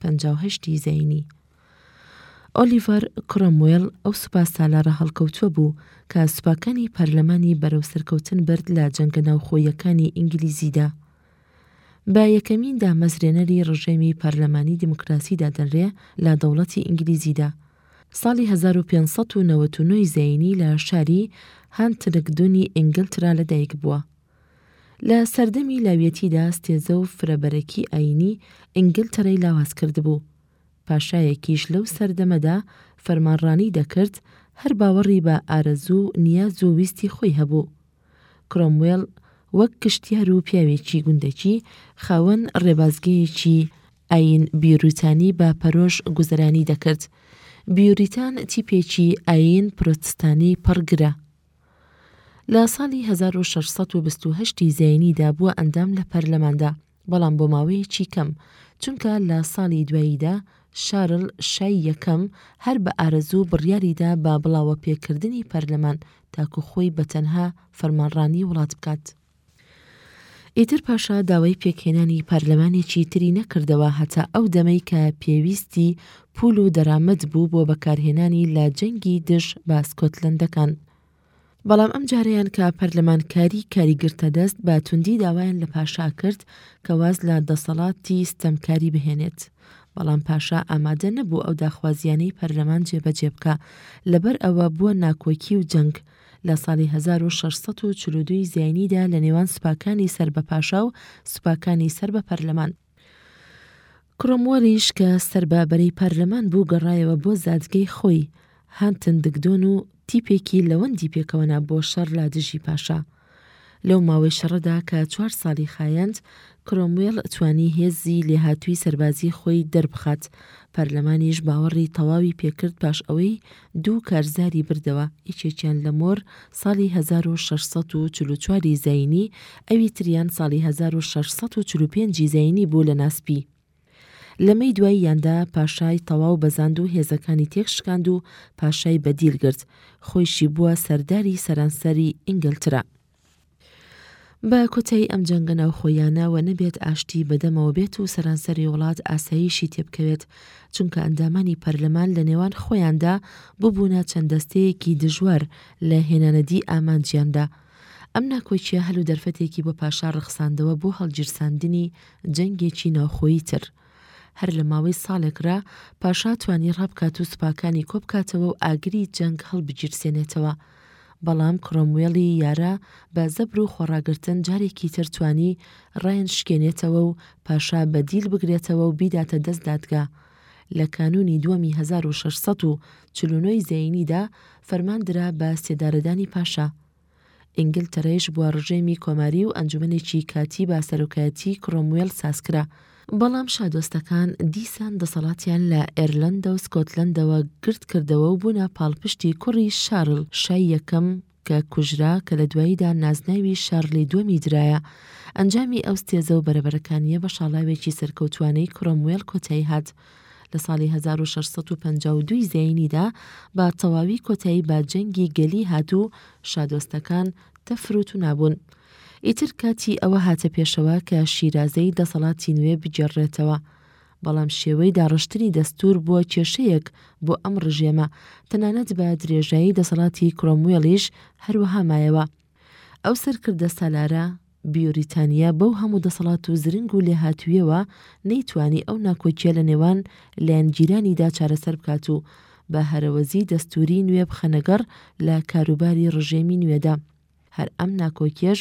پەنجا و هەشت ی زەینی. ئۆلیڤەر کرۆموێل ئەو سوپاسالارە هەڵکەوتووە بوو کە سوپاکانی پەرلەمانی بەرەو سەرکەوتن برد لە جەنگە ناوخۆییەکانی ئینگلیزیدا. بە یەکەمین دامەزرێنەری ڕژێمی پەرلەمانی دیموکراسی دادەنرێ لە دەوڵەتی ئینگلیزیدا. ساڵی هەزار و پێنج سەد و نەوەد و نۆ ی زەینی لە شاری هانتنگدونی ئینگلترا لەدایکبووە. لە سەردەمی لاویەتیدا ستێزە و فرەبەرەکی ئایینی ئینگلتەرەی لاواز کردبوو. پاشایەکیش لەو سەردەمەدا فەرمانڕانیی دەکرد، هەر باوەڕی بە ئارەزوو و نیاز و ویستی خۆی هەبوو. کرۆموێل وەک گشتیار و پیاوێکی گوندەکی خاوەن ڕێبازگەیەکی ئایین بیوریتانی بە پەرۆش گوزەرانی دەکرد. بیوریتان تیپێکی ئایین پرۆتستانی پڕ گرە. لە ساڵی هەزار و شەش سەد و بیست و هەشت ی زاینیدا بووە ئەندام لە پەرلەماندا، بەڵام بۆ ماوەیەکی کەم، چونکە لە ساڵی دواییدا شارل شای یەکەم هەر بە ئارەزوو بڕیاریدا بە بڵاوەپێکردنی پەرلەمان تاکو خۆی بە تەنها فەرمانڕانی وڵات بکات. ئیتر پاشا داوای پێکهێنانی پارلەمانێکی تری نەکردەوە هەتا ئەو دەمەی کە پێویستی پول و دەرامەت بوو بۆ بەکارهێنانی لە جەنگی دژ بە سکۆتلەندەکان. بەڵام ئەم جارەیان کە پەرلەمانکاری کاری گرتە دەست بە توندی داوایان لە پاشا کرد کە واز لە دەسەڵاتی ستەمکاری بهێنێت. بەڵام پاشا ئامادە نەبوو ئەو داخوازیانەی پەرلەمان جێبەجێ بکە لەبەر ئەوە بووە ناکۆکی و جەنگ لە ساڵی هەزار و شەش سەد و چل و دوو ی زاینیدا لە نێوان سوپاکانی سەر بە پاشا و سوپاکانی سەر بە پەرلەمان، کرۆموێلیش کە سەر بە بەرەی پەرلەمان بوو گەڕایەوە بۆ زادگەی خۆی، هانتنگدۆن و تیپێکی لەوەندی پێکەوە نا بۆ شەڕ لە دژی پاشا، لەو ماوەی شەڕەدا کە چوار ساڵی خایاند، کرۆموێڵ توانی هێزی لێهاتووی سەربازیی خۆی دەربخات، پەرلەمانیش باوەڕی تەواوی پێکرد پاش ئەوەی دوو کارزاری بردەوە، یەکێکیان لە مۆر ساڵی هەزار و شەش سەد و چل و چوار ی زایینی، ئەوی تریان ساڵی هەزار و شەش سەد و چل و پێنج ی زایینی بوو لە ناسپی. لەمەی دواییاندا پاشای تەواو بەزاند و هێزەکانی تێک شکاند و پاشای بەدیل گرت، خۆیشی بووە سەرداری سەرانسەری ئینگەلترا. بە کۆتایی ئەم جەنگە ناوخۆییانە وە نەبێت ئاشتی بەدەمەوە بێت و سەرانسەری وڵات ئاساییشی تێبکەوێت، چونکە ئەندامانی پەرلەمان لە نێوان خۆیاندا ببوونە چەند دەستەیەکی دژوار لە هێنانەدی ئامانجیاندا، ئەم ناکۆکییە هەل و دەرفەتێکی بۆ پاشا ڕەخساندەوە بۆ هەڵگیرساندنی جەنگێکی ناوخۆیی تر. هەر لە ماوەی ساڵێک را، پاشا توانی ڕابکات و سوپاکانی کۆبکاتەوە و ئاگری جەنگ هەڵبگیرسێنێتەوە. بەڵام کرۆموێڵی یارا بە زەبر و خۆڕاگرتن جارێکی تر توانی ڕایان شکێنێتەوە و پاشا بە دیل بگرێتەوە و بیداتە دەست دادگا، لە کانوونی دووەمی هەزار و شەش سەد و چل و نۆ ی زەینیدا فەرمان درا بە سێدارەدانی پاشا. ئینگلتەرەیش بووە ڕژێمی کۆماری و ئەنجومەنێکی کاتی بە سەرۆکایەتیی کرۆموێل سازکرا، بەڵام شادۆستەکان دیسان دەسەڵاتیان لە ئێرلەندە و سکۆتلەندەوە گرت کردەوە و بوونە پاڵپشتی کوڕی شارل شای یەکەم کە کوژرا کە لە دواییدا نازناوی شارلی دووەمی درایە، ئەنجامی ئەو ستێزە و بەرەبەرەکانییە بە شاڵاوێکی سەرکەوتووانەی کرۆموێل کۆتایی هات. لە ساڵی هەزار و شەش سەد و پەنجا و دوو ی زایینیدا بە تەواوی کۆتایی بە جەنگی گەلی هات و شادۆستەکان تەفر و تونا بوون. ئیتر کاتی ئەوە هاتە پێشەوە کە شیرازەی دەسەڵاتی نوێ بگێڕرێتەوە. بەڵام شێوەی داڕشتنی دەستوور بووە کێشەیەک بۆ ئەم ڕژێمە، تەنانەت بە درێژایی دەسەڵاتی کرۆموێڵیش هەروەها مایەوە. ئەو سەرکردە سالارە، بیوریتانییە بەو هەموو دەسەڵات و زرنگ و لێهاتووییەوە نەیتوانی ئەو ناکۆکییە لە نێوان لایەنگیرانیدا چارەسەر بکات و بە هەرەوەزیی دەستووریی نوێ بخەنەگەڕ لە کاروباری ڕژێمی نوێدا. هەر ئەم ناکۆکیەش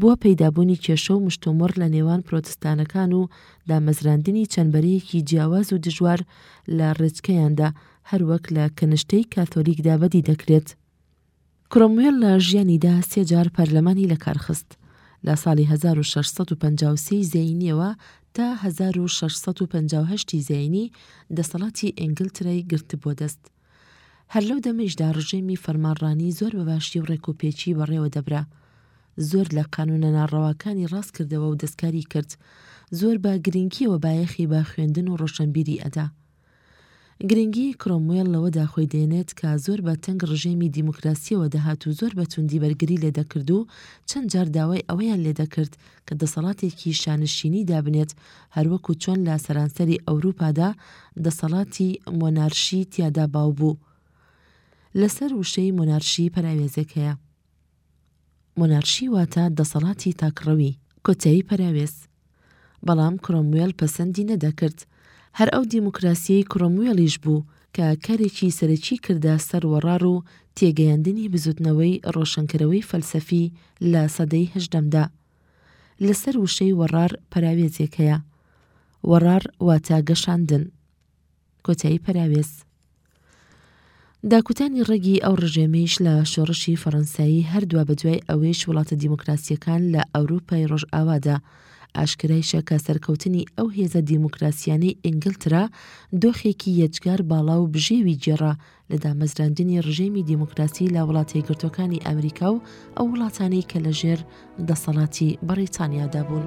بووە پەیدابوونی کێشە و مشتومڕ لە نێوان پرۆتستانەکان و دامەزراندنی چەند بەرەیەکی جیاواز و دژوار لە ڕێچکەیاندا، هەروەک لە کنشتەی کاثۆلیکدا بەدی دەکرێت. کرۆموێل لە ژیانیدا سێ جار پەرلەمانی لەکارخست، لە ساڵی هەزار و شەش سەد و پەنجا و سێ ی زەینیەوە تا هەزار و شەش سەد و پەنجا و هەشت ی زەینی دەسەڵاتی ئینگلترای گرتبووە دەست، هەر لەو دەمەیشدا ڕژێمی فەرمانڕانی زۆر بە باشی و ڕێکوپێکی بەڕێوە دەبرا. زۆر لە قانوونە ناڕەواکانی ڕاست کردەوە و دەستکاری کرد. زۆر بە گرینگییەوە بایەخی بە خوێندن و ڕۆشنبیری ئەدا. گرینگیی کرۆموێڵ لەوەدا خۆی دەێنێت کە زۆر بە تەنگ ڕژێمی دیموکراسییەوە دەهات و زۆر بە توندی بەرگری لێ دەکرد و چەند جار داوای ئەوەیان لێ دەکرد کە دەسەڵاتێکی شانشینی دابنێت، هەروەکو چۆن لە سەرانسەری ئەوروپادا دەسەڵاتی مۆنارشی تیادا باو بوو. لەسەر وشەی مۆنارشی پەراوێزێک هەیە. مۆنارشی واتە دەسەڵاتی تاکڕەوی. کۆتایی پەراوێز. بەڵام کرۆموێل پەسەندی نەدەکرد. هەر ئەو دیموکراسییەی کرۆموێلیش بوو، کە کارێکی سەرەکی کردە سەر وەڕار و تێگەیاندنی بزوتنەوەی ڕۆشنکەرەوەی فەلسەفی لە سەدەی هەژدەمدا. لە سەر وشەی وەڕار پەراوێزێک هەیە. وەڕار واتە گەشاندن. کۆتایی پەراوێز. داکوتانی ڕەگی ئەو ڕژێمەیش لە شۆڕشی فەڕەنسایی هەردوا بەدوای ئەوەیش وڵاتە دیموکراسیەکان لە ئەوروپای ڕۆژئاوادا ئاشکرایشە کە سەرکەوتنی ئەو هێزە دیموکراسییانەی ئینگلترا دۆخێکی یەجگار باڵا و بژێوی گێڕا لە دامەزراندنی ڕژێمی دیموکراسی لە وڵاتە یەکگرتووەکانی ئەمریکا و ئەو وڵاتانەی کە لە ژێر دەسەڵاتی بەڕیتانیادا بوون.